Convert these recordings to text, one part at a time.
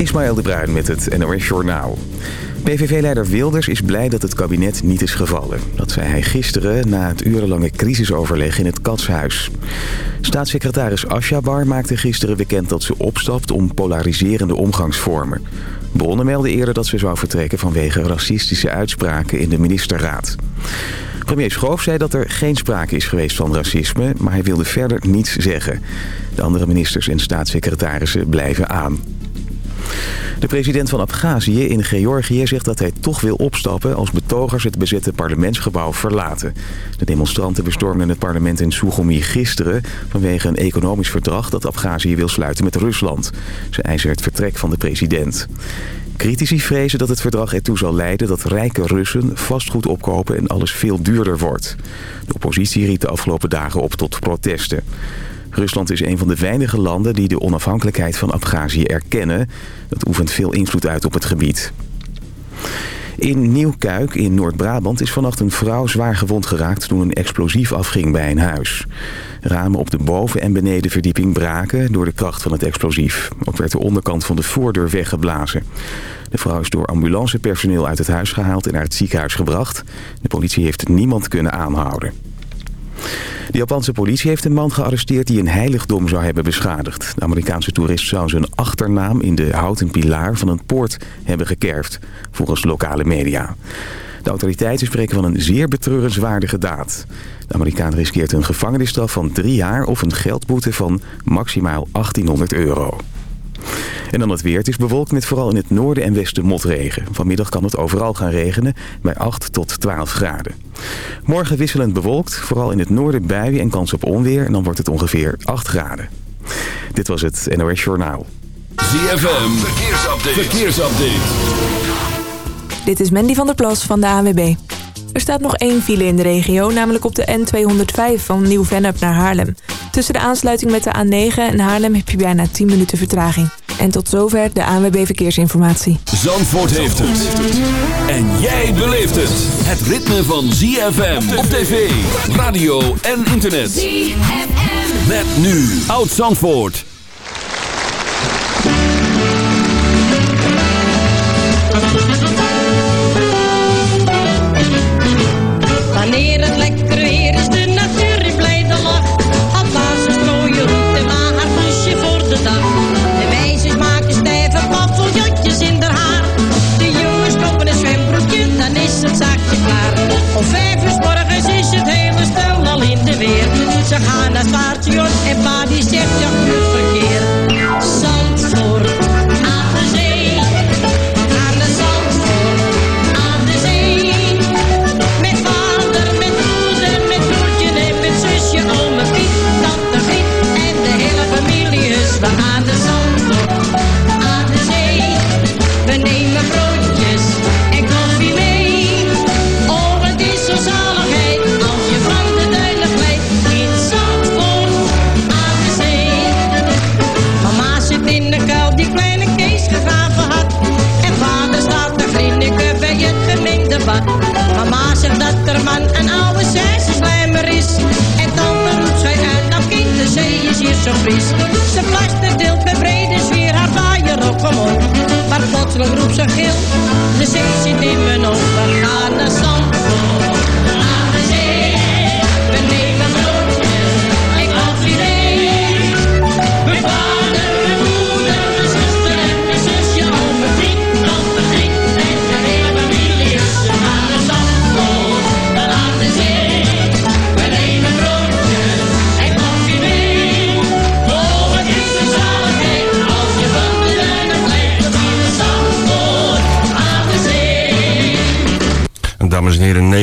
Ismaël de Bruin met het NOS Journaal. PVV-leider Wilders is blij dat het kabinet niet is gevallen. Dat zei hij gisteren na het urenlange crisisoverleg in het Katshuis. Staatssecretaris Asjabar maakte gisteren bekend dat ze opstapt om polariserende omgangsvormen. Bronnen melden eerder dat ze zou vertrekken vanwege racistische uitspraken in de ministerraad. Premier Schoof zei dat er geen sprake is geweest van racisme, maar hij wilde verder niets zeggen. De andere ministers en staatssecretarissen blijven aan. De president van Abhazie in Georgië zegt dat hij toch wil opstappen als betogers het bezette parlementsgebouw verlaten. De demonstranten bestormden het parlement in Sugomi gisteren vanwege een economisch verdrag dat Abhazie wil sluiten met Rusland. Ze eisen het vertrek van de president. Critici vrezen dat het verdrag ertoe zal leiden dat rijke Russen vastgoed opkopen en alles veel duurder wordt. De oppositie riet de afgelopen dagen op tot protesten. Rusland is een van de weinige landen die de onafhankelijkheid van Abhazie erkennen. Dat oefent veel invloed uit op het gebied. In Nieuwkuik in Noord-Brabant is vannacht een vrouw zwaar gewond geraakt toen een explosief afging bij een huis. Ramen op de boven- en benedenverdieping braken door de kracht van het explosief. Ook werd de onderkant van de voordeur weggeblazen. De vrouw is door ambulancepersoneel uit het huis gehaald en naar het ziekenhuis gebracht. De politie heeft niemand kunnen aanhouden. De Japanse politie heeft een man gearresteerd die een heiligdom zou hebben beschadigd. De Amerikaanse toerist zou zijn achternaam in de houten pilaar van een poort hebben gekerfd, volgens lokale media. De autoriteiten spreken van een zeer betreurenswaardige daad. De Amerikaan riskeert een gevangenisstraf van drie jaar of een geldboete van maximaal 1800 euro. En dan het weer. Het is bewolkt met vooral in het noorden en westen motregen. Vanmiddag kan het overal gaan regenen bij 8 tot 12 graden. Morgen wisselend bewolkt, vooral in het noorden buien en kans op onweer. En dan wordt het ongeveer 8 graden. Dit was het NOS Journaal. ZFM, verkeersupdate. verkeersupdate. Dit is Mandy van der Plas van de ANWB. Er staat nog één file in de regio, namelijk op de N205 van Nieuw-Vennep naar Haarlem. Tussen de aansluiting met de A9 en Haarlem heb je bijna 10 minuten vertraging. En tot zover de ANWB Verkeersinformatie. Zandvoort heeft het. En jij beleeft het. Het ritme van ZFM op tv, radio en internet. ZFM. Met nu Oud Zandvoort. Wanneer het Ze gaan naar het paardje en pa die zegt ja, goed verkeer. Mama zegt dat er man een oude slijmer is. En tante roept zij uit, nou kind, de zee is hier zo fris. Ze plaster deelt met brede sfeer haar vaaier op omhoog. Maar plotseling roept ze gil, de zee zit in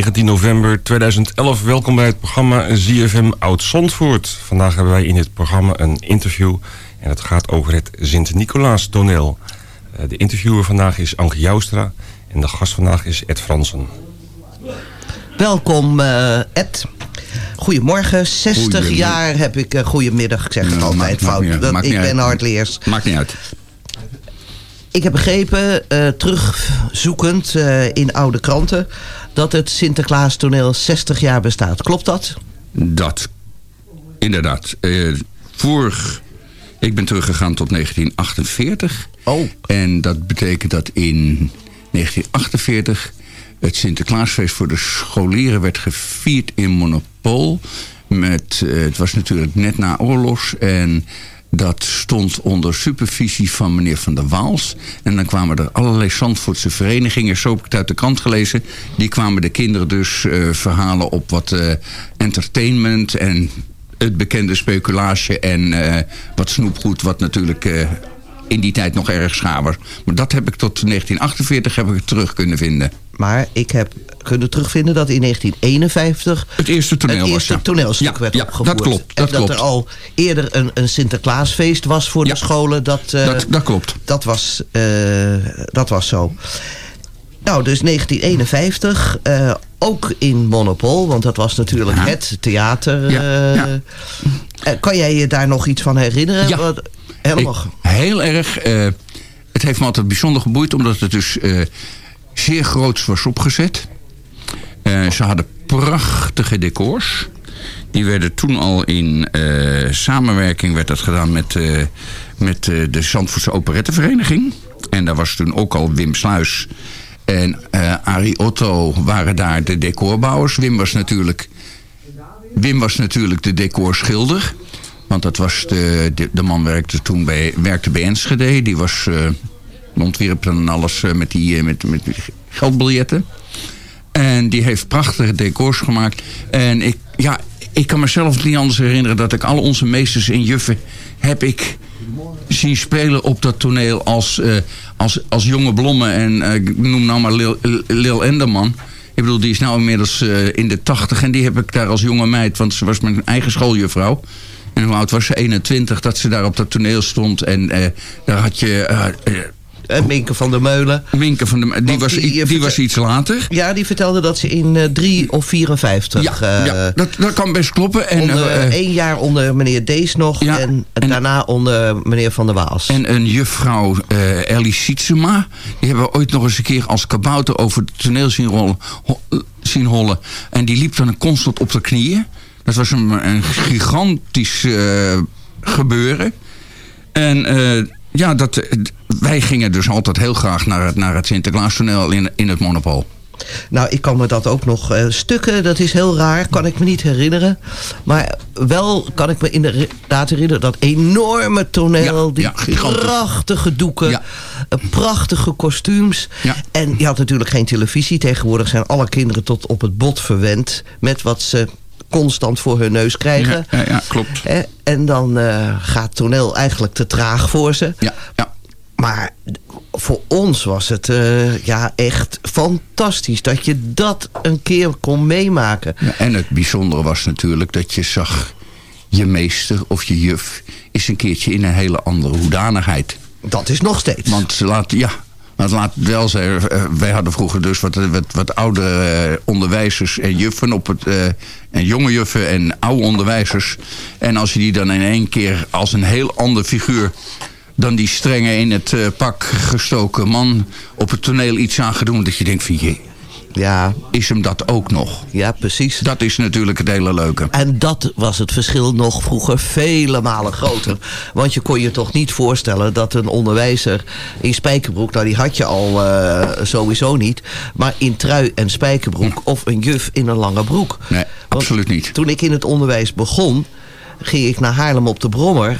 19 november 2011. Welkom bij het programma ZFM Oud Zandvoort. Vandaag hebben wij in dit programma een interview. En het gaat over het Sint-Nicolaas toneel. Eh, De interviewer vandaag is Anke Joustra. En de gast vandaag is Ed Fransen. Welkom eh, Ed. Goedemorgen, 60 Goedemiddag. jaar heb ik... eh, goedemiddag, ik zeg het Nou, altijd maakt- maakt fout. ik ben hardleers. Maakt niet uit. Ik heb begrepen, eh, terugzoekend eh, in oude kranten... dat het Sinterklaas toneel 60 jaar bestaat. Klopt dat? Dat, inderdaad. Eh, vorig Ik ben teruggegaan tot 1948. Oh. En dat betekent dat in 1948 het Sinterklaasfeest voor de scholieren werd gevierd in Monopol. Met, het was natuurlijk net na oorlogs en dat stond onder supervisie van meneer Van der Waals. En dan kwamen er allerlei Zandvoortse verenigingen, zo heb ik het uit de krant gelezen. Die kwamen de kinderen dus eh, verhalen op wat eh, entertainment en het bekende speculage en eh, wat snoepgoed, wat natuurlijk in die tijd nog erg was. Maar dat heb ik tot 1948 heb ik terug kunnen vinden. Maar ik heb kunnen terugvinden dat in 1951... Het eerste toneel het was, ja. toneelstuk Ja, werd ja, opgevoerd. dat klopt, dat en dat klopt. er al eerder een, een Sinterklaasfeest was voor de scholen. Dat, eh, Dat, dat klopt. dat, was, eh, dat was zo. Nou, dus 1951, eh, ook in Monopol, want dat was natuurlijk het theater. Kan jij je daar nog iets van herinneren? Ja. Wat- Helemaal. Ik- heel erg. het heeft me altijd bijzonder geboeid, omdat het dus zeer groots was opgezet. Eh, ze hadden prachtige decors. Die werden toen al in eh, samenwerking werd dat gedaan met, eh, met de Zandvoortse Operettevereniging. En daar was toen ook al Wim Sluis en Arie Otto waren daar de decorbouwers. Wim was natuurlijk Wim was natuurlijk de decorschilder. Want dat was de, de, de man werkte toen bij, werkte bij Enschede. Die was ontwierp en alles eh, met, die, eh, met, met geldbiljetten. En die heeft prachtige decors gemaakt. En ik, ja, ik kan mezelf niet anders herinneren dat ik alle onze meesters en juffen heb ik zien spelen op dat toneel als, uh, als, als jonge blommen. En ik noem nou maar Lil, Enderman. Ik bedoel, die is nou inmiddels in de tachtig. En die heb ik daar als jonge meid, want ze was mijn eigen schooljuffrouw. En hoe oud was ze? 21, dat ze daar op dat toneel stond. En daar had je... Uh, Minke van der Meulen. Minke van der Die, was, die, die was iets later. Ja, die vertelde dat ze in uh, 3 of 54... Ja, ja dat, dat kan best kloppen. En, onder, één jaar onder meneer Dees nog. Ja, en, en, daarna onder meneer Van der Waals. En een juffrouw Ellie Sietsema. Die hebben we ooit nog eens een keer als kabouter over het toneel zien, rollen, zien hollen. En die liep dan constant op de knieën. Dat was een, een gigantisch uh, gebeuren. En uh, ja, dat, wij gingen dus altijd heel graag naar het, naar het Sinterklaastoneel in, in het Monopol. Nou, ik kan me dat ook nog uh, stukken, dat is heel raar, kan ik me niet herinneren. Maar wel kan ik me inderdaad herinneren dat enorme toneel, ja, die ja, prachtige doeken, ja. prachtige kostuums. En je had natuurlijk geen televisie. Tegenwoordig zijn alle kinderen tot op het bot verwend met wat ze constant voor hun neus krijgen. Ja, klopt. En dan uh, gaat toneel eigenlijk te traag voor ze. Ja, ja. Maar voor ons was het uh, ja, echt fantastisch dat je dat een keer kon meemaken. Ja, en het bijzondere was natuurlijk dat je zag je meester of je juf is een keertje in een hele andere hoedanigheid. Dat is nog steeds. Want laat, ja, maar laat wel zijn, wij hadden vroeger dus wat, wat, wat oudere uh, onderwijzers en juffen op het... Uh, en jonge juffen en oude onderwijzers. En als je die dan in één keer als een heel ander figuur... dan die strenge in het uh, pak gestoken man op het toneel iets aan doen... dat je denkt van je, ja. is hem dat ook nog? Ja, precies. Dat is natuurlijk het hele leuke. En dat was het verschil nog vroeger vele malen groter. Want je kon je toch niet voorstellen dat een onderwijzer in spijkerbroek... nou die had je al uh, sowieso niet... maar in trui en spijkerbroek hm. of een juf in een lange broek. Nee, absoluut niet. Toen ik in het onderwijs begon, ging ik naar Haarlem op de Brommer...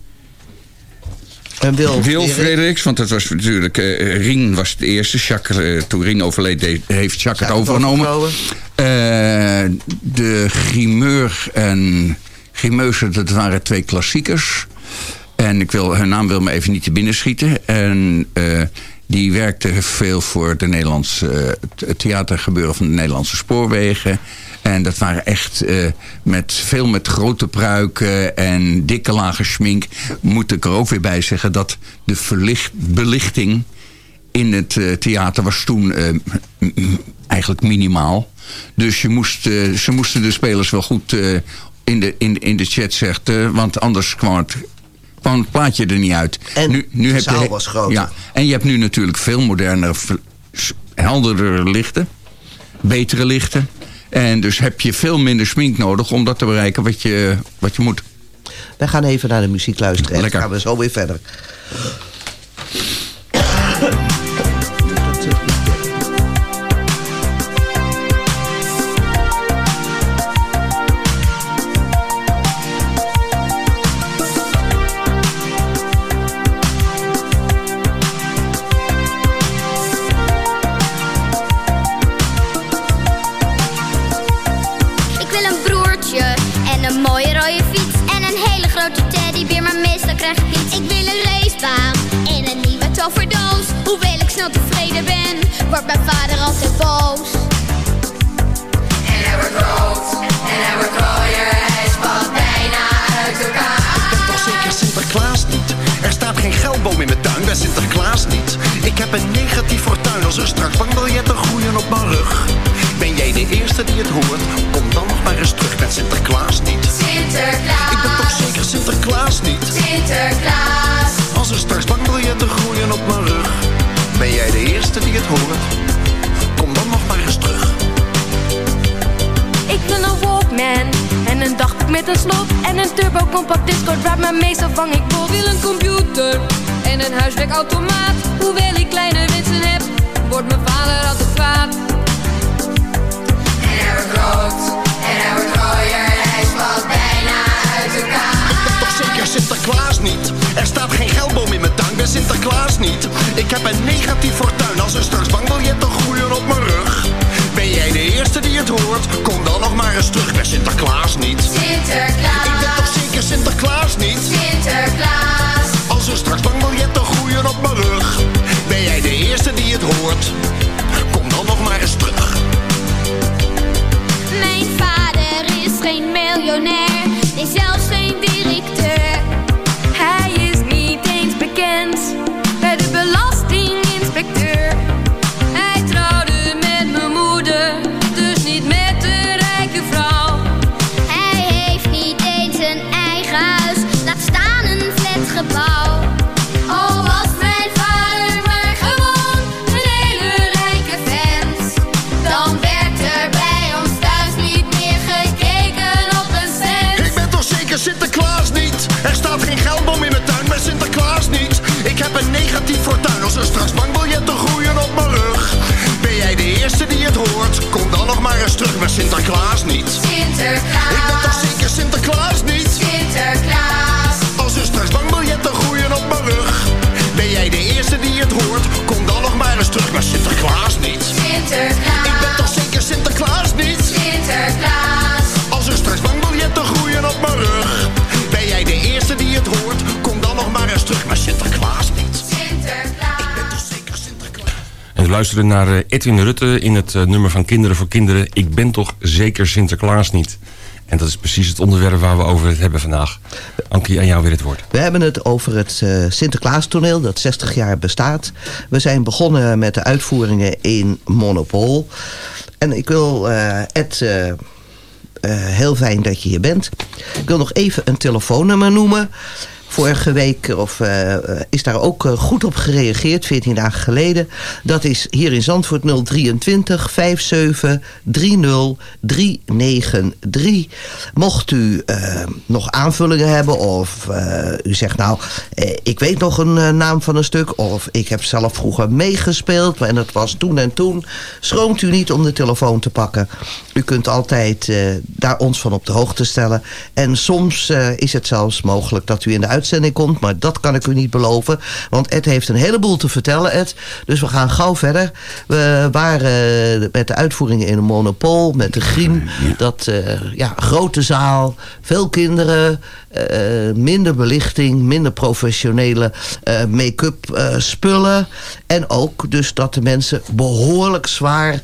en Wil, Wil Frederiks, want dat was natuurlijk... Uh, Rien was de eerste. Jacques, uh, toen Rien overleed, heeft Jacques het overgenomen. Uh, de Grimeur en Grimeuze, dat waren twee klassiekers. En ik wil, hun naam wil me even niet te binnen schieten. En die werkte veel voor de Nederlandse, het theatergebeuren van de Nederlandse spoorwegen. En dat waren echt eh, met, veel met grote pruiken en dikke lage schmink. Moet ik er ook weer bij zeggen dat de verlicht, belichting in het eh, theater was toen eh, eigenlijk minimaal. Dus je moest, ze moesten de spelers wel goed in, de, in, in de chat zetten. Want anders kwam het, kwam het plaatje er niet uit. En de heb je zaal was groter. Ja, en je hebt nu natuurlijk veel modernere, helderdere lichten. Betere lichten. En dus heb je veel minder smink nodig om dat te bereiken wat je, wat je moet. Wij gaan even naar de muziek luisteren. En dan gaan we zo weer verder. Mijn vader altijd boos. En hij wordt rood en hij wordt rooier, hij spat bijna uit elkaar. ben toch zeker Sinterklaas niet? Er staat geen geldboom in mijn tuin bij Sinterklaas niet. Ik heb een negatief fortuin als er straks bankbiljetten groeien op mijn rug. Ben jij de eerste die het hoort? Kom dan nog maar eens terug met Sinterklaas niet. Sinterklaas, Ik ben toch zeker Sinterklaas niet? Sinterklaas. Als er straks eerste die het hoort? Kom dan nog maar eens terug. Ik wil een Walkman en een dagboek met een slot En een turbo compact discord waar mijn meestal vang ik bot Wil een computer en een huiswerkautomaat Hoewel ik kleine wensen heb, wordt mijn vader altijd kwaad En hij niet. Ik heb een negatief fortuin als er straks bankbiljetten groeien op mijn rug. Ben jij de eerste die het hoort? Kom dan nog maar eens terug bij Sinterklaas niet. Sinterklaas. Ik ben toch zeker Sinterklaas niet? Sinterklaas. Als er straks bankbiljetten groeien op mijn rug. Ben jij de eerste die het hoort? Kom dan nog maar eens terug. Mijn vader is geen miljonair, nee zelfs Sinterklaas. Luisteren naar eh, Edwin Rutte in het eh, nummer van Kinderen voor Kinderen. Ik ben toch zeker Sinterklaas niet. En dat is precies het onderwerp waar we over het hebben vandaag. Ankie, aan jou weer het woord. We hebben het over het eh Sinterklaastoneel dat 60 jaar bestaat. We zijn begonnen met de uitvoeringen in Monopol. En ik wil Ed... heel fijn dat je hier bent. Ik wil nog even een telefoonnummer noemen. Vorige week of, eh, is daar ook eh, goed op gereageerd, 14 dagen geleden. Dat is hier in Zandvoort 023 57 30 393. Mocht u eh, nog aanvullingen hebben of eh, u zegt nou, eh, ik weet nog een eh, naam van een stuk... of ik heb zelf vroeger meegespeeld en het was toen en toen... schroomt u niet om de telefoon te pakken. U kunt altijd eh, daar ons van op de hoogte stellen. En soms eh, is het zelfs mogelijk dat u in de uitzending komt... maar dat kan ik u niet beloven, want Ed heeft een heleboel te vertellen, Ed. Dus we gaan gauw verder. We waren eh, met de uitvoeringen in een monopol, met de griem. Dat, eh, ja, grote zaal, veel kinderen... eh, minder belichting, minder professionele make-up spullen. En ook dus dat de mensen behoorlijk zwaar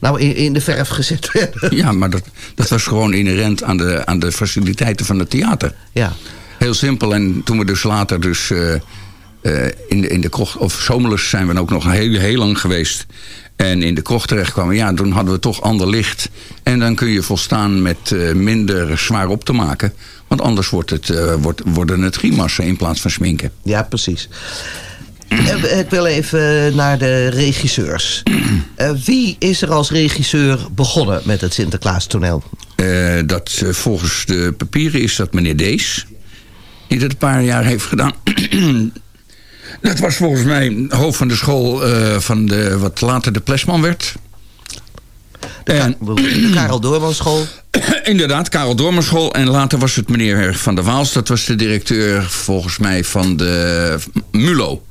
nou, in, in de verf gezet werden. Ja, maar dat, dat was gewoon inherent aan de, aan de faciliteiten van het theater. Ja. Heel simpel. En toen we dus later dus... eh, eh, in, de, in de of zomerlust zijn we ook nog heel, heel lang geweest. En in de krocht terechtkwamen, ja, toen hadden we toch ander licht. En dan kun je volstaan met eh, minder zwaar op te maken. Want anders wordt het, wordt, worden het grimassen in plaats van sminken. Ja, precies. Ik wil even naar de regisseurs. Wie is er als regisseur begonnen met het Sinterklaas toneel? Dat volgens de papieren is dat meneer Dees. Die dat een paar jaar heeft gedaan. dat was volgens mij hoofd van de school eh, van de, wat later de Plesman werd. En, De Karel Doorman school. inderdaad, Karel Dormerschool. En later was het meneer Van der Waals. Dat was de directeur volgens mij van de MULO.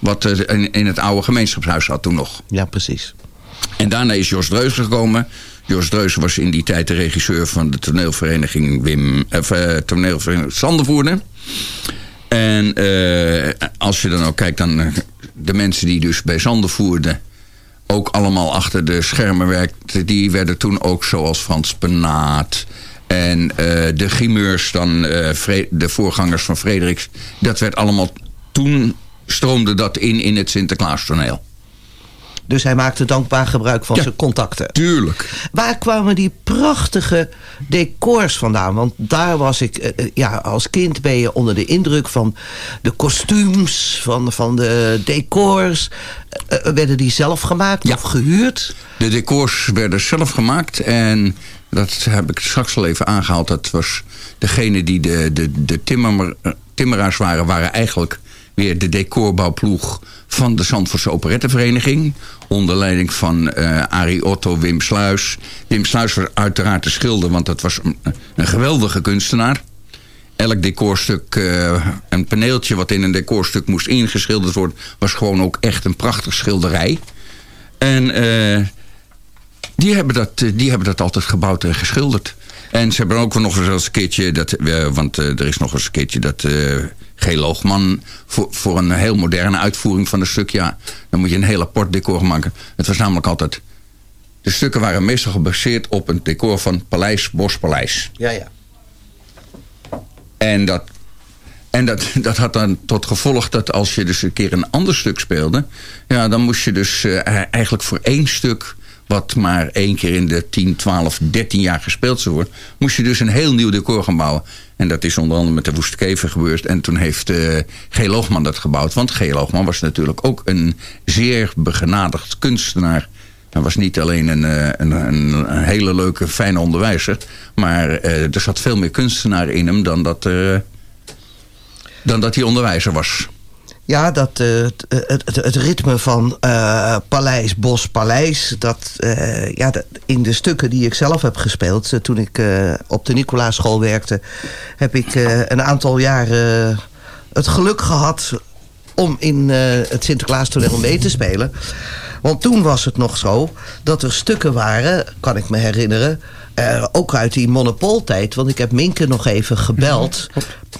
Wat eh, in, in het oude gemeenschapshuis had toen nog. Ja, precies. En daarna is Jos Dreuzen gekomen. Jos Dreuzen was in die tijd de regisseur van de toneelvereniging Wim, eh, toneelvereniging Sandervoerder. En eh, als je dan ook kijkt dan eh, de mensen die dus bij Sandervoerden ook allemaal achter de schermen werkten, die werden toen ook zoals Frans Penaat en eh, de grimeurs dan de voorgangers van Frederiks. Dat werd allemaal toen stroomde dat in in het Sinterklaastoneel. Dus hij maakte dankbaar gebruik van Ja. zijn contacten. Tuurlijk. Waar kwamen die prachtige decors vandaan? Want daar was ik, eh, eh, ja, als kind ben je onder de indruk van de kostuums, van, van de decors. Eh, werden die zelf gemaakt Ja. of gehuurd? De decors werden zelf gemaakt en dat heb ik straks al even aangehaald. Dat was degene die de, de, de timmer, timmeraars waren, waren eigenlijk de decorbouwploeg van de Zandvoortse Operettevereniging. Onder leiding van eh Arie Otto, Wim Sluis. Wim Sluis was uiteraard de schilder, want dat was een, een geweldige kunstenaar. Elk decorstuk, eh, een paneeltje wat in een decorstuk moest ingeschilderd worden... was gewoon ook echt een prachtig schilderij. En eh, die, hebben dat, die hebben dat altijd gebouwd en geschilderd. En ze hebben ook nog eens een keertje... Dat, want er is nog eens een keertje dat... eh G. Loogman voor, voor een heel moderne uitvoering van een stuk... ja, dan moet je een heel apart decor maken. Het was namelijk altijd... De stukken waren meestal gebaseerd op een decor van Paleis Bospaleis. Ja, ja. En dat, en dat, dat had dan tot gevolg dat als je dus een keer een ander stuk speelde... ja, dan moest je dus eh, eigenlijk voor één stuk... wat maar één keer in de 10, 12, 13 jaar gespeeld zou worden... moest je dus een heel nieuw decor gaan bouwen. En dat is onder andere met de Woeste Kever gebeurd. En toen heeft eh G. Loogman dat gebouwd. Want G. Loogman was natuurlijk ook een zeer begenadigd kunstenaar... Hij was niet alleen een, eh, een, een, hele leuke, fijne onderwijzer... maar eh, er zat veel meer kunstenaar in hem dan dat, dan dat hij onderwijzer was. Ja, dat, eh, het, het, het, ritme van eh, Paleis, Bos, Paleis... Dat, eh, ja, dat, in de stukken die ik zelf heb gespeeld... eh, toen ik eh, op de Nicolaaschool werkte... heb ik eh, een aantal jaren het geluk gehad... om in eh, het Sinterklaastoneel mee te spelen. Want toen was het nog zo dat er stukken waren... kan ik me herinneren... eh, ook uit die monopoltijd. Want ik heb Minke nog even gebeld...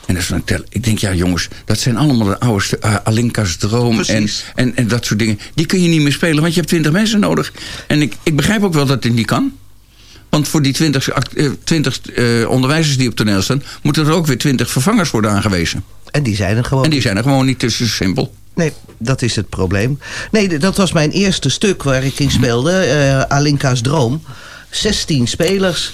En dat is dan tel- ik denk, ja jongens, dat zijn allemaal de oude eh, Alinka's Droom en, en, en dat soort dingen. Die kun je niet meer spelen, want je hebt twintig mensen nodig. En ik, ik begrijp ook wel dat het niet kan. Want voor die twintig uh, onderwijzers die op toneel staan... moeten er ook weer twintig vervangers worden aangewezen. En die zijn er gewoon. En die zijn er gewoon niet tussen simpel. Nee, dat is het probleem. Nee, dat was mijn eerste stuk waar ik in speelde. eh, Alinka's Droom. 16 spelers.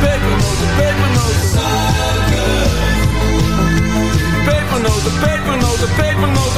pepernoten, pepernoten, Suiker pepernoten, pepernoten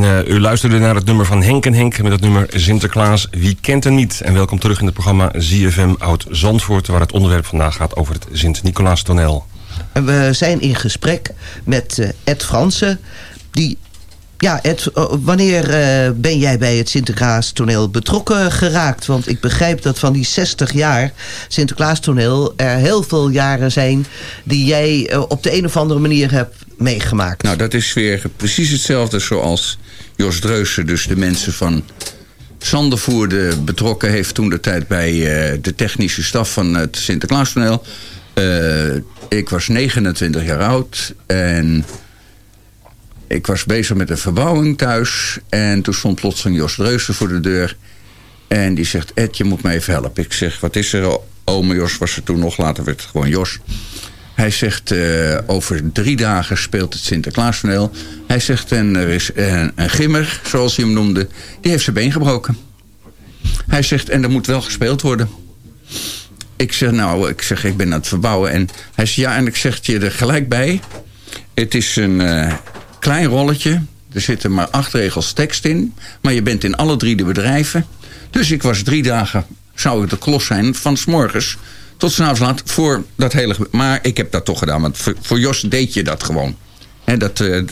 En eh, u luisterde naar het nummer van Henk en Henk met het nummer Sinterklaas. Wie kent er niet? En welkom terug in het programma ZFM Oud Zandvoort... waar het onderwerp vandaag gaat over het Sint-Nicolaas toneel. We zijn in gesprek met eh, Ed Fransen. Die, ja, Ed, eh, wanneer eh, ben jij bij het Sinterklaas toneel betrokken geraakt? Want ik begrijp dat van die 60 jaar Sinterklaas toneel... er heel veel jaren zijn die jij eh, op de een of andere manier hebt meegemaakt. Nou, dat is weer precies hetzelfde zoals Jos Dreusen, dus de mensen van Zandervoerde betrokken heeft toen de tijd bij de technische staf van het Sinterklaastoneel. Eh ik was 29 jaar oud en ik was bezig met een verbouwing thuis. En toen stond plotseling Jos Dreusen voor de deur. En die zegt, Ed, je moet me even helpen. Ik zeg, wat is er? Ome Jos was er toen nog, later werd het gewoon Jos. Hij zegt, eh, over drie dagen speelt het Sinterklaastoneel. Hij zegt, en er is een, gimmer, zoals hij hem noemde... die heeft zijn been gebroken. Hij zegt, en er moet wel gespeeld worden. Ik zeg, nou, ik zeg, ik ben aan het verbouwen. En hij zegt, ja, en ik zeg je er gelijk bij. Het is een eh, klein rolletje. Er zitten maar acht regels tekst in. Maar je bent in alle drie de bedrijven. Dus ik was drie dagen, zou ik de klos zijn, van morgens tot s'avonds laat voor dat hele... Maar ik heb dat toch gedaan, want voor, Jos deed je dat gewoon. Hè, dat, eh,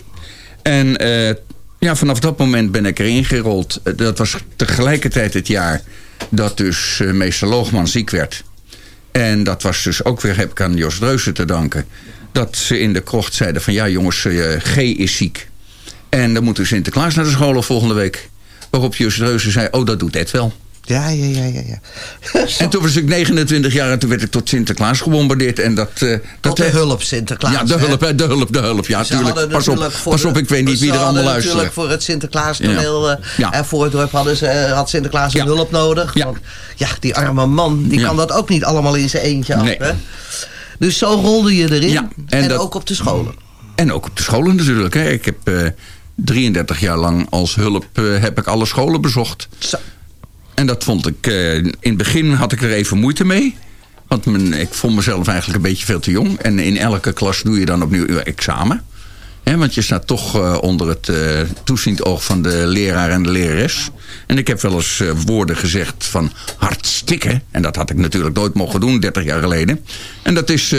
en eh, ja, vanaf dat moment ben ik erin gerold. Eh, Dat was tegelijkertijd het jaar dat dus meester Loogman ziek werd. En dat was dus ook weer, heb ik aan Jos Dreuzen te danken... dat ze in de krocht zeiden van... ja jongens, eh, G is ziek. En dan moet dus Sinterklaas naar de scholen volgende week. Waarop Jos Dreuzen zei, oh dat doet Ed wel. Ja, ja, ja, ja. ja. En toen was ik 29 jaar en toen werd ik tot Sinterklaas gebombardeerd. En dat, eh, dat de hulp Sinterklaas. Ja, de hulp, hè, de hulp, de hulp. Ja, Ze hadden tuurlijk. Pas op, natuurlijk pas op, ik weet niet wie er allemaal luistert. Natuurlijk voor het Sinterklaas toneel Ja. eh Ja. en voor het dorp hadden ze, eh, had Sinterklaas een Ja. hulp nodig. Ja. Want ja, die arme man, die kan dat ook niet allemaal in zijn eentje af. Nee. Hè? Dus zo rolde je erin. Ja, en en dat- ook op de scholen. En ook op de scholen natuurlijk. Hè. Ik heb eh, 33 jaar lang als hulp eh, heb ik alle scholen bezocht. Zo. En dat vond ik... eh, in het begin had ik er even moeite mee. Want ik vond mezelf eigenlijk een beetje veel te jong. En in elke klas doe je dan opnieuw je examen. Want je staat toch eh, onder het eh, toeziend oog van de leraar en de lerares. En ik heb wel eens eh, woorden gezegd van hartstikke. En dat had ik natuurlijk nooit mogen doen, 30 jaar geleden. En dat is...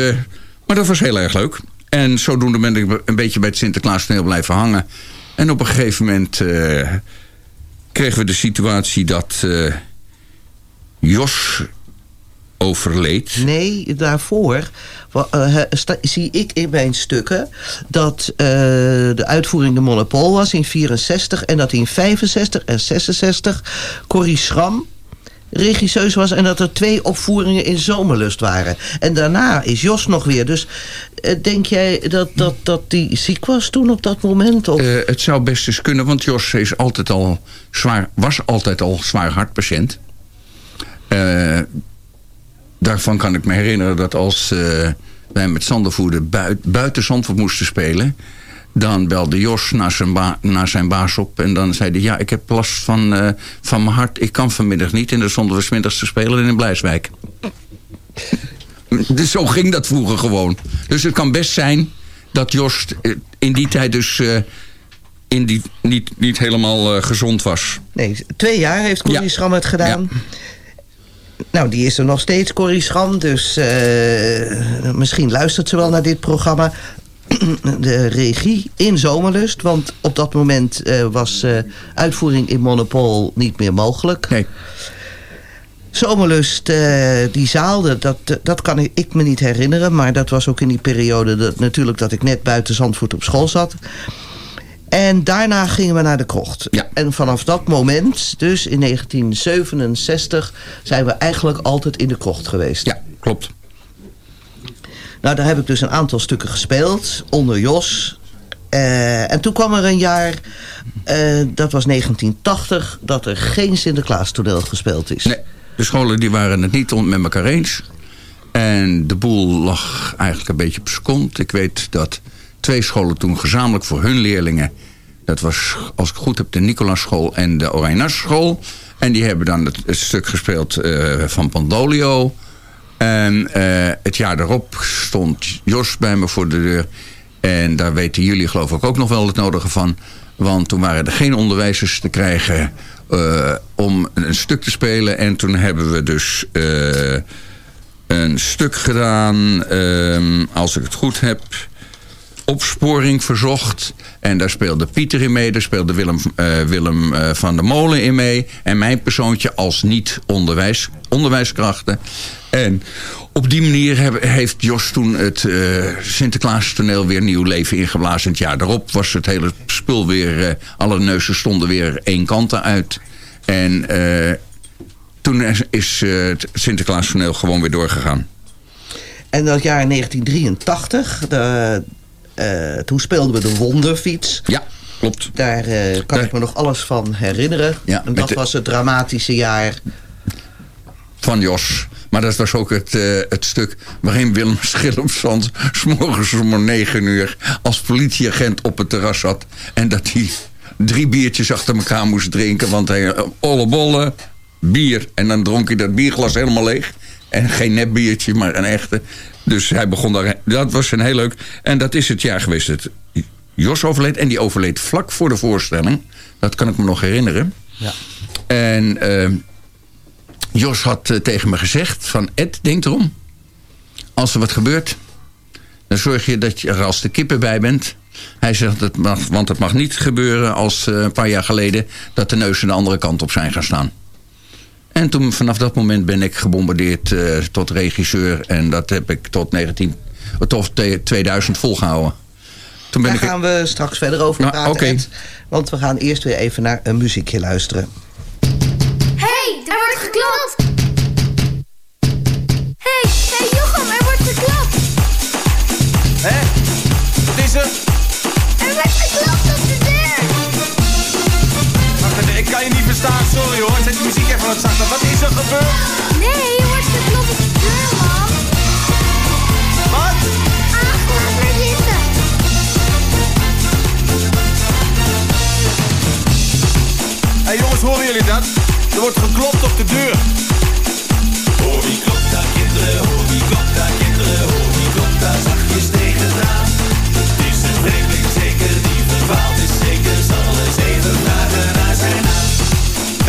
maar dat was heel erg leuk. En zodoende ben ik een beetje bij het Sinterklaas toneel blijven hangen. En op een gegeven moment kregen we de situatie dat Jos overleed. Nee, daarvoor eh, zie ik in mijn stukken dat eh, de uitvoering de Monopol was in 64 en dat in 65 en 66 Corrie Schram regisseus was en dat er twee opvoeringen in Zomerlust waren. En daarna is Jos nog weer. Dus eh, denk jij dat, dat, dat die ziek was toen op dat moment? Of? Het zou best eens kunnen, want Jos is altijd al zwaar, was altijd al zwaar hartpatiënt. Eh, daarvan kan ik me herinneren dat als eh, wij met Zandervoerder buit, buiten Zandvoort moesten spelen... dan belde Jos naar zijn, naar zijn baas op en dan zei hij... ja, ik heb last van, eh, van mijn hart, ik kan vanmiddag niet. En dan stonden we 's middags te spelen in Blijswijk. Dus zo ging dat vroeger gewoon. Dus het kan best zijn dat Jos eh, in die tijd dus in die, niet, niet helemaal gezond was. Nee, twee jaar heeft Corrie Schram het gedaan. Nou, die is er nog steeds, Corrie Schram. Dus eh, misschien luistert ze wel naar dit programma. De regie in Zomerlust. Want op dat moment eh, was eh, uitvoering in Monopol niet meer mogelijk. Nee. Zomerlust, die zaal, dat- dat, kan ik, ik me niet herinneren. Maar dat was ook in die periode dat, natuurlijk dat ik net buiten Zandvoort op school zat. En daarna gingen we naar de krocht. En vanaf dat moment, dus in 1967, zijn we eigenlijk altijd in de krocht geweest. Ja, klopt. Nou, daar heb ik dus een aantal stukken gespeeld, onder Jos. Eh, en toen kwam er een jaar, eh, dat was 1980, dat er geen Sinterklaas toneel gespeeld is. Nee, de scholen die waren het niet met elkaar eens. En de boel lag eigenlijk een beetje op kont. Ik weet dat twee scholen toen gezamenlijk voor hun leerlingen... dat was, als ik goed heb, de Nicolasschool en de Orijnasschool... en die hebben dan het, stuk gespeeld eh, van Pandolio... En eh, het jaar daarop stond Jos bij me voor de deur. En daar weten jullie geloof ik ook nog wel het nodige van. Want toen waren er geen onderwijzers te krijgen eh, om een stuk te spelen. En toen hebben we dus een stuk gedaan, ehm, als ik het goed heb... Opsporing verzocht. En daar speelde Pieter in mee. Daar speelde Willem, eh, Willem eh, van der Molen in mee. En mijn persoontje als niet-onderwijs onderwijskrachten. En op die manier heeft Jos toen het eh Sinterklaas toneel weer nieuw leven ingeblazen. Het jaar daarop was het hele spul weer... alle neuzen stonden weer één kant uit. En toen is, het Sinterklaas toneel gewoon weer doorgegaan. En dat jaar 1983, de, toen speelden we de Wonderfiets. Ja, klopt. Daar eh, kan ik me nog alles van herinneren. Ja, en dat de- was het dramatische jaar. van Jos. Maar dat was ook het, eh, het stuk waarin Willem Schillemsand... s'morgens om negen uur als politieagent op het terras zat. En dat hij drie biertjes achter elkaar moest drinken. Want hij eh, ollebolle, bier. En dan dronk hij dat bierglas helemaal leeg. En geen nepbiertje, maar een echte. Dus hij begon daar... Dat was een heel leuk... En dat is het jaar geweest. Het, Jos overleed. En die overleed vlak voor de voorstelling. Dat kan ik me nog herinneren. Ja. En... eh, Jos had eh, tegen me gezegd van Ed, denk erom. Als er wat gebeurt, dan zorg je dat je er als de kippen bij bent. Hij zegt, dat mag, want het mag niet gebeuren als eh, een paar jaar geleden... dat de neuzen de andere kant op zijn gaan staan. En toen, vanaf dat moment ben ik gebombardeerd eh, tot regisseur. En dat heb ik tot, 19, tot 2000 volgehouden. Toen ben Daar ik, gaan we straks verder over Nou, praten. Ed. Want we gaan eerst weer even naar een muziekje luisteren. hey, er wordt geklopt! hey, hey Jochem, er wordt geklopt! Hé? Wat is er? Er wordt geklopt op de deur! ik kan je niet verstaan, sorry hoor. Zet die muziek even wat zachter. Wat is er gebeurd? Nee, je wordt de knop op de deur, man. Wat? Ach, laat. Hé hey, jongens, horen jullie dat? Er wordt geklopt op de deur. Hoor wie klopt daar, kinderen? Hoor wie klopt daar, kinderen? Hoor wie klopt daar zachtjes tegenaan? Het is een vreemdeling zeker, die verdwaald is zeker, zal eens even vragen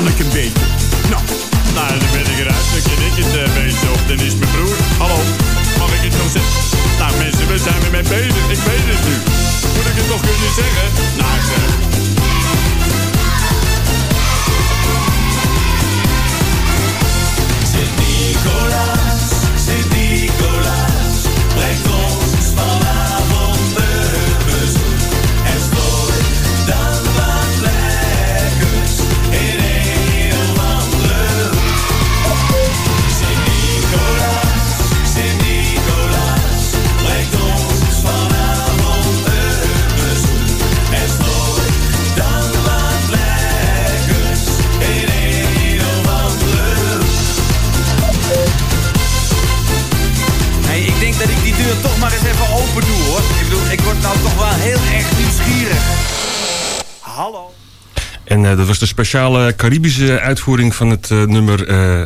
Kan ik een beetje. De speciale Caribische uitvoering van het eh, nummer eh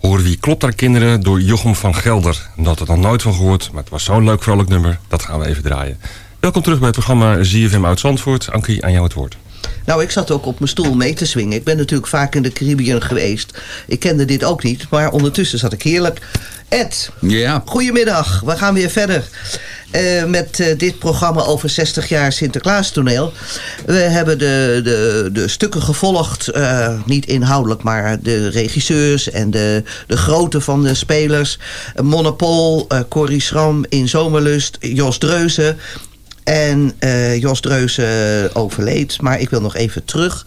Hoor wie klopt daar kinderen door Jochem van Gelder. Dat had er nog nooit van gehoord, maar het was zo'n leuk vrolijk nummer. Dat gaan we even draaien. Welkom terug bij het programma ZFM Oud Zandvoort. Ankie, aan jou het woord. Nou, ik zat ook op mijn stoel mee te swingen. Ik ben natuurlijk vaak in de Caribbean geweest. Ik kende dit ook niet, maar ondertussen zat ik heerlijk. Ed, ja. goedemiddag. We gaan weer verder eh, met eh, dit programma over 60 jaar Sinterklaas toneel. We hebben de, de, de stukken gevolgd, eh, niet inhoudelijk, maar de regisseurs en de, de grootte van de spelers. Monopol, Corrie Schram in Zomerlust, Jos Dreuzen. En Jos Dreuzen overleed, maar ik wil nog even terug.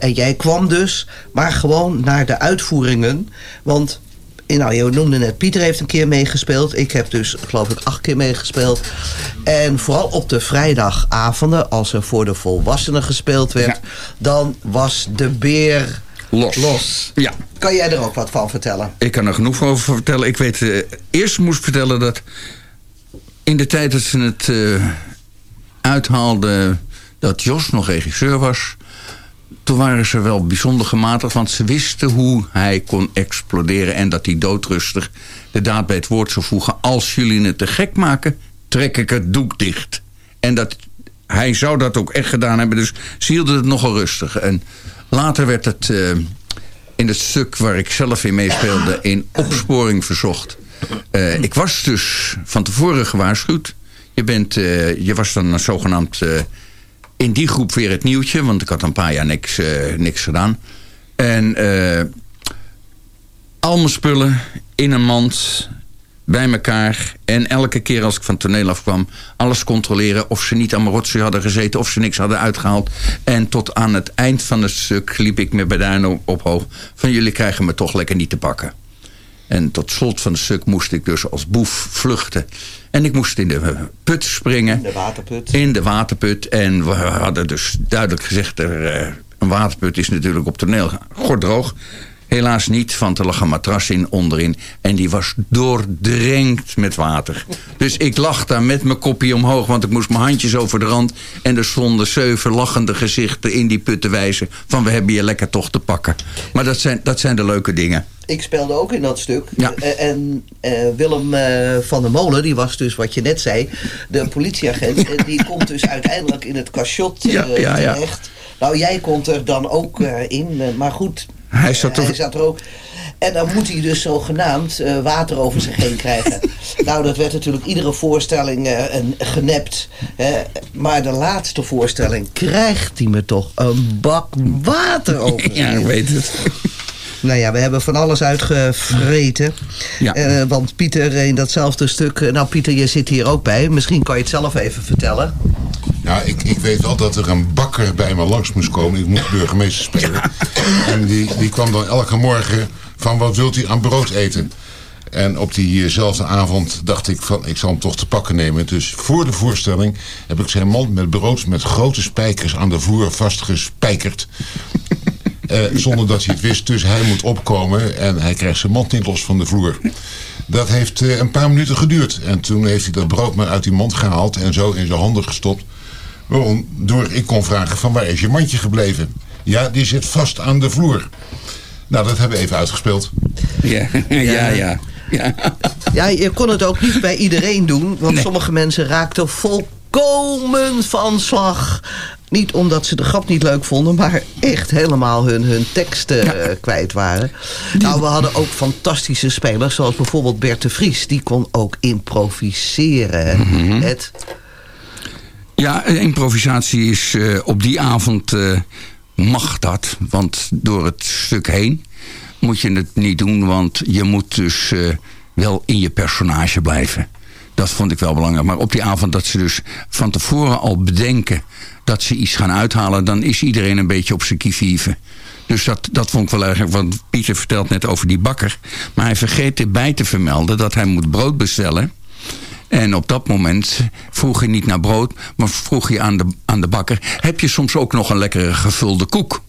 En jij kwam dus, maar gewoon naar de uitvoeringen. Want, nou, je noemde net, Pieter heeft een keer meegespeeld. Ik heb dus, geloof ik, acht keer meegespeeld. En vooral op de vrijdagavonden, als er voor de volwassenen gespeeld werd... dan was de beer Los. los. Ja. Kan jij er ook wat van vertellen? Ik kan er genoeg over vertellen. Ik weet, eh, eerst moest ik vertellen dat in de tijd dat ze het eh, uithaalden dat Jos nog regisseur was, toen waren ze wel bijzonder gematigd, want ze wisten hoe hij kon exploderen en dat hij doodrustig de daad bij het woord zou voegen. Als jullie het te gek maken, trek ik het doek dicht. En dat, hij zou dat ook echt gedaan hebben, dus ze hielden het nogal rustig. En later werd het eh, in het stuk waar ik zelf in meespeelde in opsporing verzocht. Eh, ik was dus van tevoren gewaarschuwd. Je, bent, eh, je was dan zogenaamd eh, in die groep weer het nieuwtje. Want ik had een paar jaar niks, eh, niks gedaan. En eh, al mijn spullen in een mand bij elkaar. En elke keer als ik van toneel afkwam... alles controleren of ze niet aan mijn rotzooi hadden gezeten... of ze niks hadden uitgehaald. En tot aan het eind van het stuk liep ik met Beduin op, op hoog... van jullie krijgen me toch lekker niet te pakken. En tot slot van het stuk moest ik dus als boef vluchten. En ik moest in de put springen. De waterput. In de waterput. En we hadden dus duidelijk gezegd... Er, eh, een waterput is natuurlijk op toneel gordroog. Helaas niet, want er lag een matras in onderin. En die was doordrenkt met water. Dus ik lag daar met mijn kopje omhoog. Want ik moest mijn handjes over de rand. En er stonden zeven lachende gezichten in die put te wijzen. Van we hebben je lekker toch te pakken. Maar dat zijn, dat zijn de leuke dingen. Ik speelde ook in dat stuk. Ja. Eh, en eh, Willem eh, van der Molen, die was dus wat je net zei, de politieagent. en die komt dus uiteindelijk in het cachot Ja, ja, ja. terecht. Nou, jij komt er dan ook eh, in, eh, maar goed. Hij zat eh, er- hij zat er ook. En dan moet hij dus zogenaamd eh, water over zich heen krijgen. nou, dat werd natuurlijk iedere voorstelling eh, een, genept. Hè. Maar de laatste voorstelling krijgt hij me toch een bak water over. Ja, ik weet het. Nou ja, we hebben van alles uitgevreten. Ja. Want Pieter in datzelfde stuk... Nou, Pieter, je zit hier ook bij. Misschien kan je het zelf even vertellen. Ja, ik, ik weet wel dat er een bakker bij me langs moest komen. Ik moest burgemeester spelen. En die, die kwam dan elke morgen van wat wilt u aan brood eten? En op diezelfde avond dacht ik van ik zal hem toch te pakken nemen. Dus voor de voorstelling heb ik zijn mand met brood met grote spijkers aan de vloer vastgespijkerd. Eh, zonder dat hij het wist. Dus hij moet opkomen en hij krijgt zijn mand niet los van de vloer. Dat heeft eh, een paar minuten geduurd. En toen heeft hij dat brood maar uit die mond gehaald en zo in zijn handen gestopt. Waardoor ik kon vragen van waar is je mandje gebleven? Ja, die zit vast aan de vloer. Nou, dat hebben we even uitgespeeld. Ja, ja, ja. ja. Ja, je kon het ook niet bij iedereen doen. Want sommige mensen raakten volkomen van slag. Niet omdat ze de grap niet leuk vonden, maar echt helemaal hun, hun teksten eh, kwijt waren. Nou, we hadden ook fantastische spelers, zoals bijvoorbeeld Bert de Vries. Die kon ook improviseren. Mhm. Het, Ja, eh, improvisatie is eh, op die avond eh, mag dat. Want door het stuk heen moet je het niet doen. Want je moet dus wel in je personage blijven. Dat vond ik wel belangrijk. Maar op die avond dat ze dus van tevoren al bedenken dat ze iets gaan uithalen... dan is iedereen een beetje op zijn kievieven. Dus dat, dat vond ik wel erg. Want Pieter vertelt net over die bakker. Maar hij vergeet erbij te vermelden dat hij moet brood bestellen... En op dat moment vroeg je niet naar brood, maar vroeg je aan de, aan de bakker... heb je soms ook nog een lekkere gevulde koek?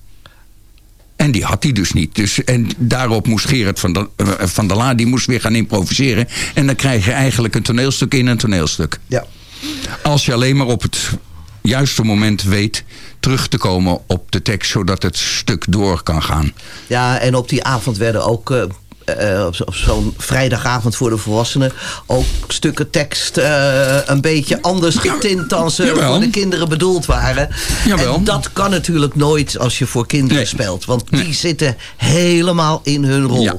En die had hij dus niet. Dus, en daarop moest Gerard van, de, eh, van der Laar die moest weer gaan improviseren. En dan krijg je eigenlijk een toneelstuk in een toneelstuk. Ja. Als je alleen maar op het juiste moment weet terug te komen op de tekst... zodat het stuk door kan gaan. ja, en op die avond werden ook... eh, eh, op, op zo'n vrijdagavond voor de volwassenen ook stukken tekst eh, een beetje anders getint dan ze voor de kinderen bedoeld waren. Jawel. En dat kan natuurlijk nooit als je voor kinderen speelt. Want die zitten helemaal in hun rol. Ja.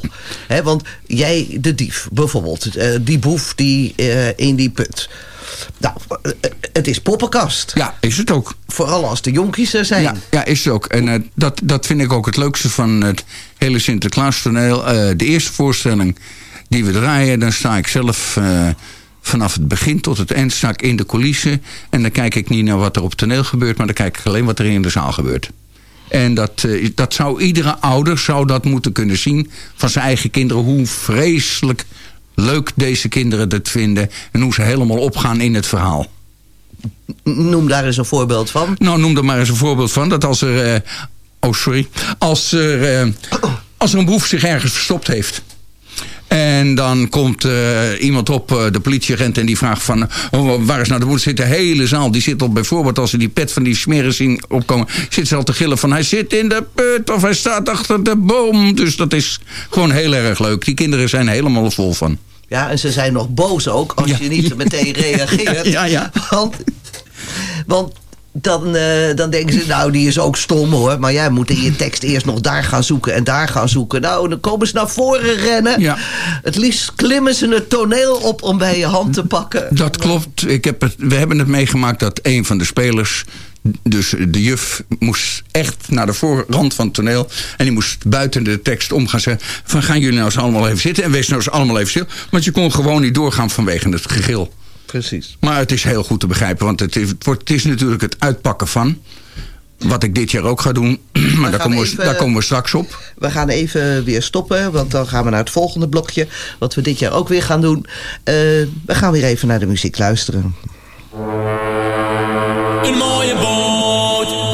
Hè, want jij, de dief bijvoorbeeld, eh, die boef die in die put. Nou, het is poppenkast. Ja, is het ook. Vooral als de jonkies er zijn. Ja, ja is het ook. En eh, dat, dat vind ik ook het leukste van het hele Sinterklaas toneel. Eh, de eerste voorstelling die we draaien, dan sta ik zelf eh, vanaf het begin tot het eind sta ik in de coulissen. En dan kijk ik niet naar wat er op het toneel gebeurt, maar dan kijk ik alleen wat er in de zaal gebeurt. En dat, dat zou iedere ouder zou dat moeten kunnen zien van zijn eigen kinderen. Hoe vreselijk leuk deze kinderen het vinden. En hoe ze helemaal opgaan in het verhaal. Noem daar eens een voorbeeld van. Nou, noem er maar eens een voorbeeld van. Dat als er... eh, oh, sorry. Als er, eh, als er een boef zich ergens verstopt heeft... En dan komt eh, iemand op, de politieagent, en die vraagt van... oh, waar is nou de boef? Zit de hele zaal, die zit al bijvoorbeeld... als ze die pet van die smeren zien opkomen... zit ze al te gillen van hij zit in de put of hij staat achter de boom. Dus dat is gewoon heel erg leuk. Die kinderen zijn helemaal vol van. Ja, en ze zijn nog boos ook als je niet meteen reageert. Ja, ja. Want, want dan, eh, dan denken ze, nou, die is ook stom hoor. Maar jij moet in je tekst eerst nog daar gaan zoeken en daar gaan zoeken. Nou, dan komen ze naar voren rennen. Ja. Het liefst klimmen ze het toneel op om bij je hand te pakken. Dat klopt. Ik heb het, we hebben het meegemaakt dat een van de spelers... Dus de juf moest echt naar de voorrand van het toneel. En die moest buiten de tekst om gaan zeggen... van gaan jullie nou eens allemaal even zitten... en wees nou eens allemaal even stil. Want je kon gewoon niet doorgaan vanwege het gegil. Precies. Maar het is heel goed te begrijpen. Want het is, het wordt, het is natuurlijk het uitpakken van... wat ik dit jaar ook ga doen. maar daar komen, we, even- daar komen we straks op. We gaan even weer stoppen, want dan gaan we naar het volgende blokje. Wat we dit jaar ook weer gaan doen. Eh, we gaan weer even naar de muziek luisteren.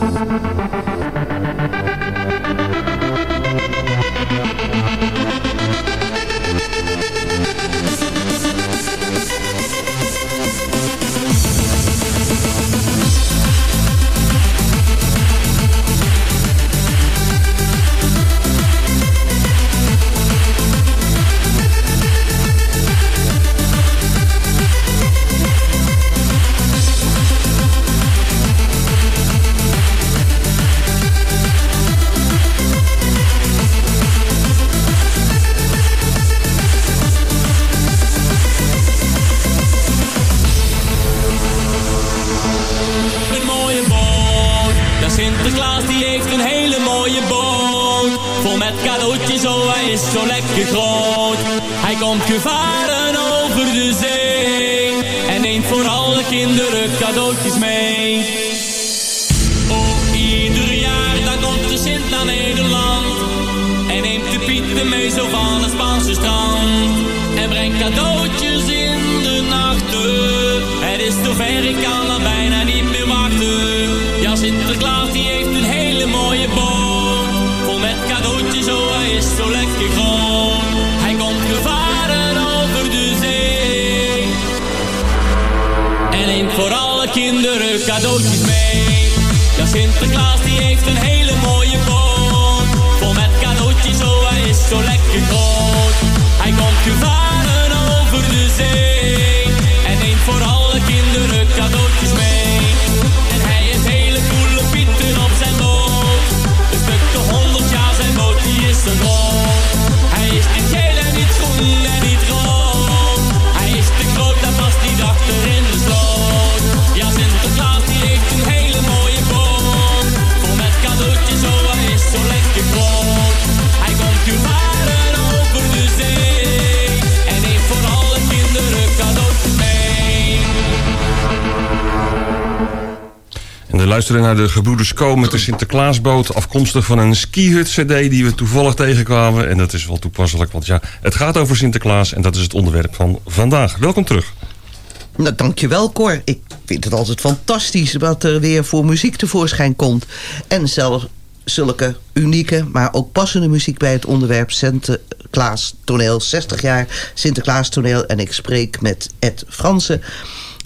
Een groot. Hij komt gevaren Sinterklaas die luisteren naar de Gebroeders Co met de Sinterklaasboot. Afkomstig van een skihut cd die we toevallig tegenkwamen. En dat is wel toepasselijk, want ja, het gaat over Sinterklaas. En dat is het onderwerp van vandaag. Welkom terug. Nou, dankjewel Cor. Ik vind het altijd fantastisch wat er weer voor muziek tevoorschijn komt. En zelfs zulke unieke, maar ook passende muziek bij het onderwerp Sinterklaas toneel. 60 jaar Sinterklaas toneel. En ik spreek met Ed Fransen.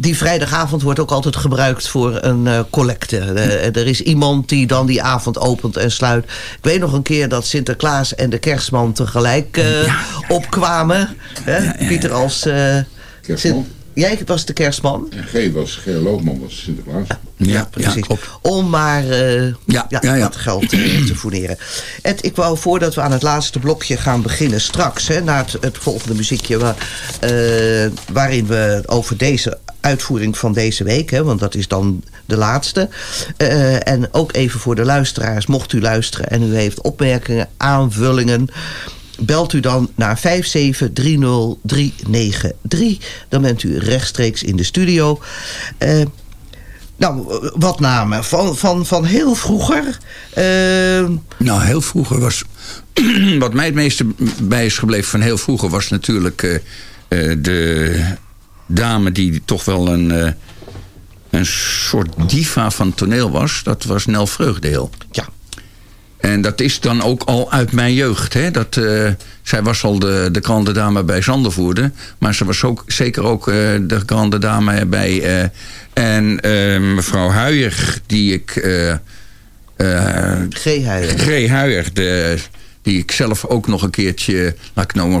die vrijdagavond wordt ook altijd gebruikt voor een eh, collecte. Er is iemand die dan die avond opent en sluit. Ik weet nog een keer dat Sinterklaas en de kerstman tegelijk eh, opkwamen. Pieter als... eh, Sint- Jij was de kerstman? En G was, G. Loogman was Sinterklaas. Ja, precies. Om maar eh, ja, ja, ja. wat geld eh, te fourneren. Ed, ik wou voordat we aan het laatste blokje gaan beginnen straks... Hè, na het, het volgende muziekje... Waar, eh, waarin we over deze uitvoering van deze week... Hè, want dat is dan de laatste... eh, en ook even voor de luisteraars, mocht u luisteren... en u heeft opmerkingen, aanvullingen... Belt u dan naar 5730393. Dan bent u rechtstreeks in de studio. Eh, nou, wat namen? Van, van, van heel vroeger? Eh, Nou, heel vroeger was... wat mij het meeste bij is gebleven van heel vroeger... was natuurlijk eh, de dame die toch wel een, een soort diva van toneel was... dat was Nel Vreugdeel. Ja. En dat is dan ook al uit mijn jeugd. Hè? Dat, eh, zij was al de, de grande dame bij Zandervoerde. Maar ze was ook, zeker ook eh, de grande dame bij... eh, en mevrouw Huijer, die ik... G. Huijer. G. Huijer, de, die ik zelf ook nog een keertje... laat ik nou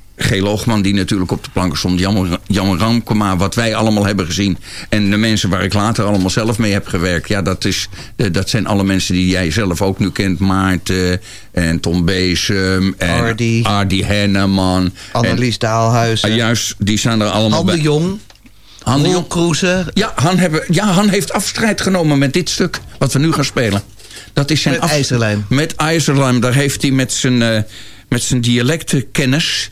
G. Loogman, die natuurlijk op de planken stond. Jammer, jammer Ramkema, wat wij allemaal hebben gezien. En de mensen waar ik later allemaal zelf mee heb gewerkt. Ja, dat, is, eh, dat zijn alle mensen die jij zelf ook nu kent. Maarten en Tom Beesum. En Ardy. Ardy Henneman. Annelies Daalhuizen. En, ah, juist, die staan er allemaal Han de bij. Jong. Han Jong. Ja Han, hebben, ja, Han heeft afstrijd genomen met dit stuk. Wat we nu gaan spelen. Dat is zijn Met IJzerlijm. Met IJzerlijm. Daar heeft hij met zijn, eh, met zijn dialectenkennis...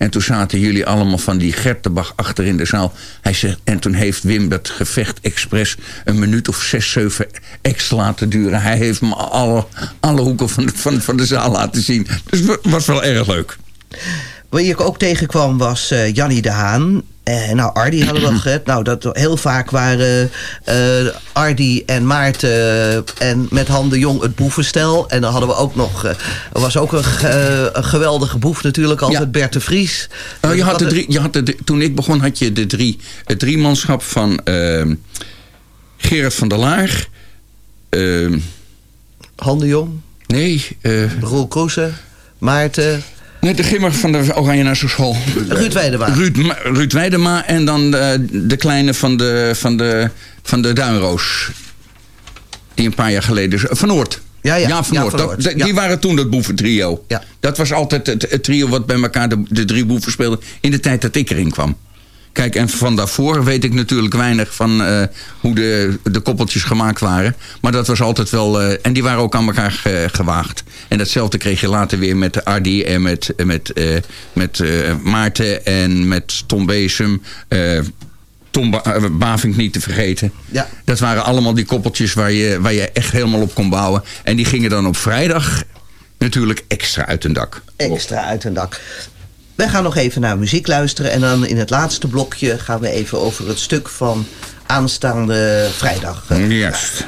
En toen zaten jullie allemaal van die Gertenbach achter in de zaal. Hij zegt, en toen heeft Wim dat gevecht expres een minuut of zes, zeven extra laten duren. Hij heeft me alle, alle hoeken van de, van, van de zaal laten zien. Dus het was wel erg leuk. Wie ik ook tegenkwam was eh Jannie de Haan. Eh, nou, Ardi hadden we al gehad. Nou, dat heel vaak waren eh Ardi en Maarten en met Han de Jong het boevenstel. En dan hadden we ook nog... eh, er was ook een, ge- een geweldige boef natuurlijk, altijd Bert de Vries. Oh, je had de dat- drie, je had de, toen ik begon had je de drie, het driemanschap van ehm, Gerard van der Laar. ehm, Han de Jong. Nee. eh Roel Kroese. Maarten. Nee, de gimmer van de Oranje Nassau School. Ruud Weidema. Ruud, Ruud Weidema en dan eh, de kleine van de, van de, van de Duinroos. Die een paar jaar geleden... Van Oort. Ja, ja. van Ja, Oort. Van Dat- dat- Ja. Die waren toen het boeventrio. Ja. Dat was altijd het, het trio wat bij elkaar de, de drie boeven speelde... in de tijd dat ik erin kwam. Kijk, en van daarvoor weet ik natuurlijk weinig van eh, hoe de, de koppeltjes gemaakt waren. Maar dat was altijd wel... eh, en die waren ook aan elkaar ge- gewaagd. En datzelfde kreeg je later weer met Ardi en met, met, eh, met eh, Maarten en met Tom Beesum. eh, Tom ba Bavink niet te vergeten. Ja. Dat waren allemaal die koppeltjes waar je, waar je echt helemaal op kon bouwen. En die gingen dan op vrijdag natuurlijk extra uit een dak. Extra uit een dak. Wij gaan nog even naar muziek luisteren. En dan in het laatste blokje gaan we even over het stuk van aanstaande vrijdag. eh, Juist.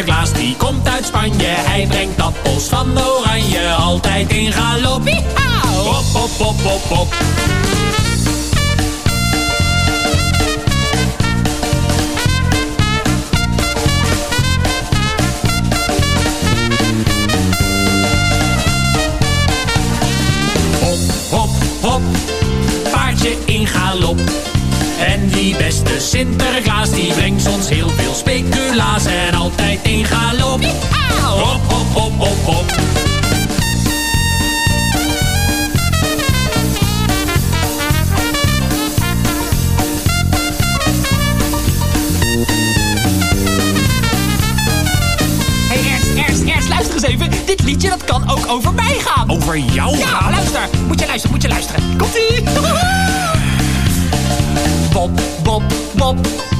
Sinterklaas die komt uit Spanje, hij brengt appels van oranje, altijd in galop. Hop, hop, hop, hop, hop. Hop, hop, hop, paardje in galop. En die beste Sinterklaas die brengt ons heel veel Sinterklaas en altijd in galop. Hop, hop, hop, hop, hop. Even. Dit liedje dat kan ook over mij gaan. Over jou Ja, luister. Moet je luisteren, moet je luisteren. Komt-ie. Bob, Bob, Bob.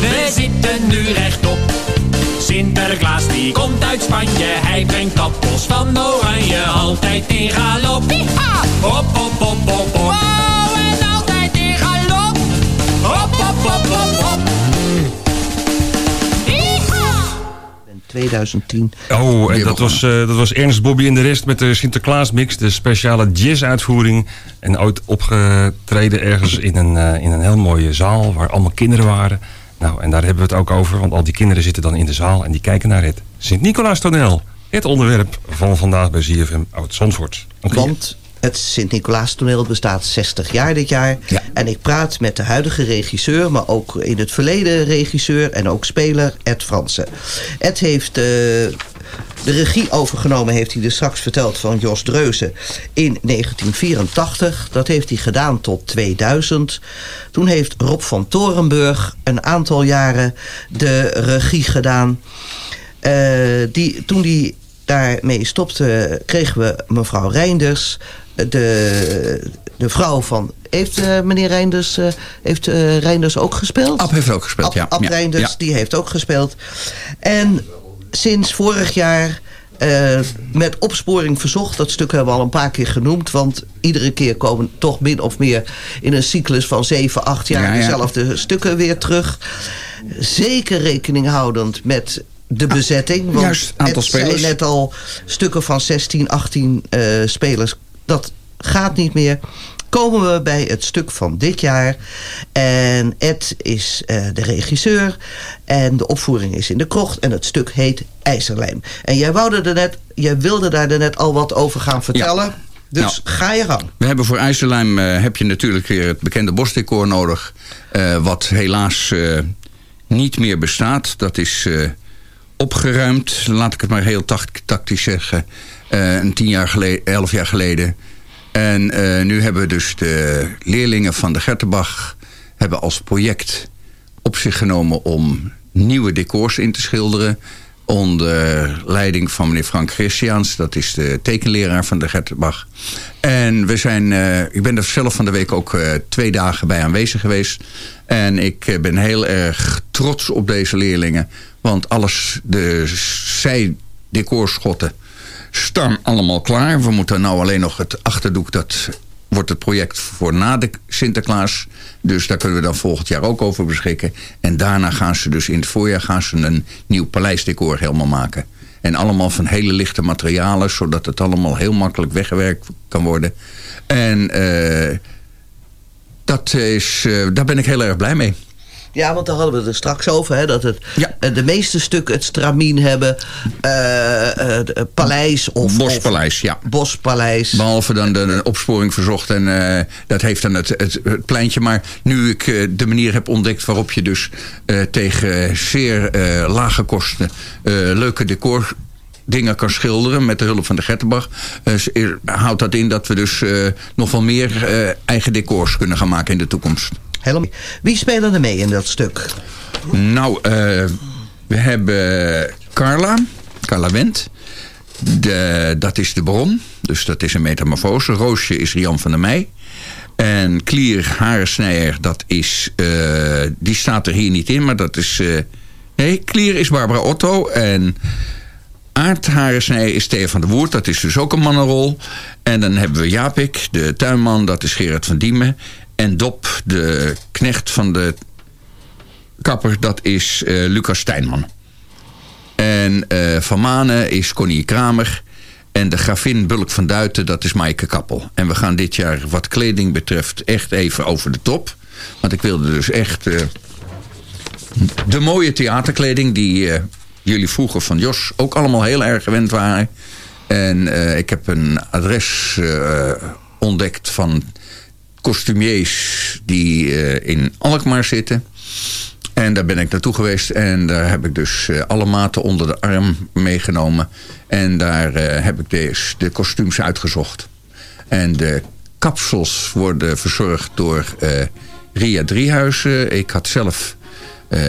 We zitten nu rechtop. Sinterklaas die komt uit Spanje. Hij brengt appels van oranje. Altijd in galop. Hop, hop, hop, hop, hop. Wow, en altijd in galop. Hop, hop, hop, hop, hop. 2010. Oh, en dat was, eh, dat was Ernst Bobby en de rest met de Sinterklaas mix. De speciale jazz-uitvoering. En ooit opgetreden ergens in een, eh, in een heel mooie zaal waar allemaal kinderen waren. Nou, en daar hebben we het ook over. Want al die kinderen zitten dan in de zaal en die kijken naar het Sint-Nicolaas toneel. Het onderwerp van vandaag bij ZFM Oud-Zandvoort. Want het Sint-Nicolaas toneel bestaat 60 jaar dit jaar. En ik praat met de huidige regisseur, maar ook in het verleden regisseur en ook speler Ed Fransen. Ed heeft eh, de regie overgenomen, heeft hij dus straks verteld, van Jos Dreuzen in 1984. Dat heeft hij gedaan tot 2000. Toen heeft Rob van Torenburg een aantal jaren de regie gedaan. Eh, die, toen die daarmee stopte, kregen we mevrouw Reinders, de, de vrouw van... Heeft eh, meneer Reinders, eh, heeft, Reinders ook gespeeld? Ab heeft ook gespeeld, Ab, ja. Ab Reinders, ja. die heeft ook gespeeld. En sinds vorig jaar... eh, met opsporing verzocht, dat stuk hebben we al een paar keer genoemd. Want iedere keer komen toch min of meer in een cyclus van 7, 8 jaar Ja, ja. dezelfde stukken weer terug. Zeker rekening houdend met de bezetting. Want Ah, juist, aantal het zijn net al stukken van 16, 18 eh, spelers. Dat gaat niet meer. Komen we bij het stuk van dit jaar. En Ed is eh, de regisseur. En de opvoering is in de krocht. En het stuk heet IJzerlijm. En jij, wou er net, jij wilde daar net al wat over gaan vertellen. Dus Nou, ga je gang. We hebben voor IJzerlijm eh, heb je natuurlijk weer het bekende bosdecor nodig. eh, wat helaas niet meer bestaat. Dat is opgeruimd, laat ik het maar heel tact- tactisch zeggen. een tien jaar geleden, elf jaar geleden. En eh, nu hebben we dus de leerlingen van de Gertenbach... hebben als project op zich genomen om nieuwe decors in te schilderen onder leiding van meneer Frank Christiaans. Dat is de tekenleraar van de Gertenbach. En we zijn, eh, ik ben er zelf van de week ook eh, twee dagen bij aanwezig geweest. En ik ben heel erg trots op deze leerlingen. Want alles, de zijdecorschotten staan allemaal klaar. We moeten nou alleen nog het achterdoek, dat wordt het project voor na de Sinterklaas. Dus daar kunnen we dan volgend jaar ook over beschikken. En daarna gaan ze dus in het voorjaar gaan ze een nieuw paleisdecor helemaal maken. En allemaal van hele lichte materialen, zodat het allemaal heel makkelijk weggewerkt kan worden. En eh, dat is, eh, daar ben ik heel erg blij mee. Ja, want daar hadden we het er straks over. Hè, dat het, eh, de meeste stukken het stramien hebben. de- paleis of... Bospaleis, ja. Bospaleis. Behalve dan de, de opsporing verzocht. En dat heeft dan het, het, het pleintje. Maar nu ik de manier heb ontdekt waarop je dus tegen zeer lage kosten leuke decor dingen kan schilderen met de hulp van de Gertenbach. houdt dat in dat we dus nog wel meer eigen decors kunnen gaan maken in de toekomst. Wie spelen er mee in dat stuk? Nou, eh, we hebben Carla, Carla Wendt. De, dat is de bron, dus dat is een metamorfose. Roosje is Jan van der Meij. En Klier Harensnijer, dat is, eh, die staat er hier niet in, maar dat is... eh, nee, Klier is Barbara Otto en... Aard Harensnijer is Theo van der Woert, dat is dus ook een mannenrol. En dan hebben we Japik, de tuinman, dat is Gerard van Diemen. En Dop, de knecht van de kapper, dat is eh, Lucas Stijnman. En eh, Van Manen is Connie Kramer. En de gravin Bulk van Duiten, dat is Maaike Kappel. En we gaan dit jaar wat kleding betreft echt even over de top. Want ik wilde dus echt eh, de mooie theaterkleding... die jullie vroeger van Jos ook allemaal heel erg gewend waren. En ik heb een adres ontdekt van costumiers die eh, in Alkmaar zitten... En daar ben ik naartoe geweest en daar heb ik dus eh, alle maten onder de arm meegenomen. En daar eh, heb ik deze, de kostuums uitgezocht. En de kapsels worden verzorgd door Ria Driehuizen. Ik had zelf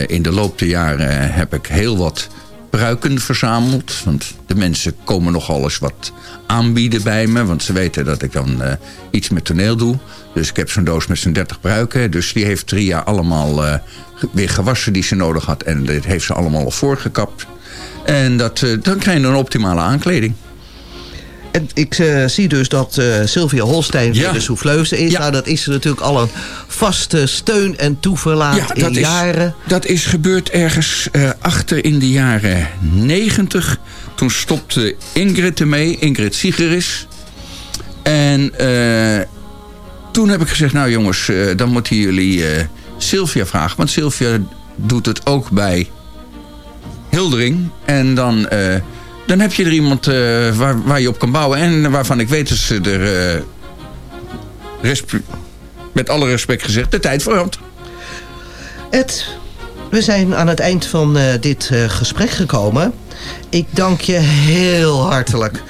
in de loop der jaren heb ik heel wat pruiken verzameld. Want de mensen komen nogal eens wat aanbieden bij me. Want ze weten dat ik dan iets met toneel doe. Dus ik heb zo'n doos met zo'n 30 pruiken. Dus die heeft Ria allemaal eh, weer gewassen die ze nodig had. En dit heeft ze allemaal al voorgekapt. En dat, eh, dan krijg je een optimale aankleding. En ik eh, zie dus dat Sylvia Holstein weer de souffleuse is. Nou, dat is natuurlijk al een vaste steun en toeverlaat in dat is, jaren. dat is gebeurd ergens achter in de jaren 90. Toen stopte Ingrid ermee, Ingrid Sigeris. En toen heb ik gezegd, nou jongens, eh, dan moeten jullie eh, Sylvia vragen. Want Sylvia doet het ook bij Hildering. En dan, eh, dan heb je er iemand waar, waar je op kan bouwen. En waarvan ik weet dat ze er, met alle respect gezegd, de tijd voor had. Ed, we zijn aan het eind van dit gesprek gekomen. Ik dank je heel hartelijk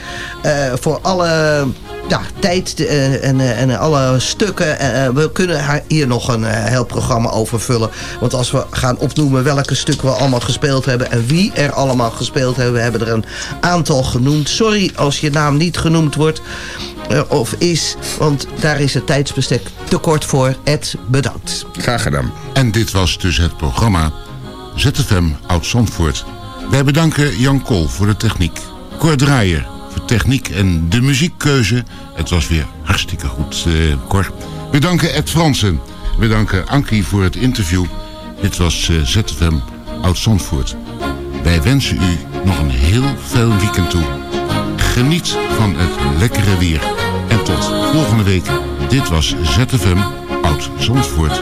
voor alle ja, tijd eh, en, eh, en alle stukken. Eh, we kunnen hier nog een heel programma over vullen. Want als we gaan opnoemen welke stukken we allemaal gespeeld hebben... en wie er allemaal gespeeld hebben, we hebben er een aantal genoemd. Sorry als je naam niet genoemd wordt of is, want daar is het tijdsbestek te kort voor. Ed, bedankt. Graag gedaan. En dit was dus het programma ZFM Oud-Zandvoort. Wij bedanken Jan Kool voor de techniek. Cor Draaier voor techniek en de muziekkeuze. Het was weer hartstikke goed, eh, Cor. We danken Ed Fransen. We danken Ankie voor het interview. Dit was eh, ZFM Oud-Zandvoort. Wij wensen u nog een heel fijn weekend toe. Geniet van het lekkere weer. En tot volgende week. Dit was ZFM Oud-Zandvoort.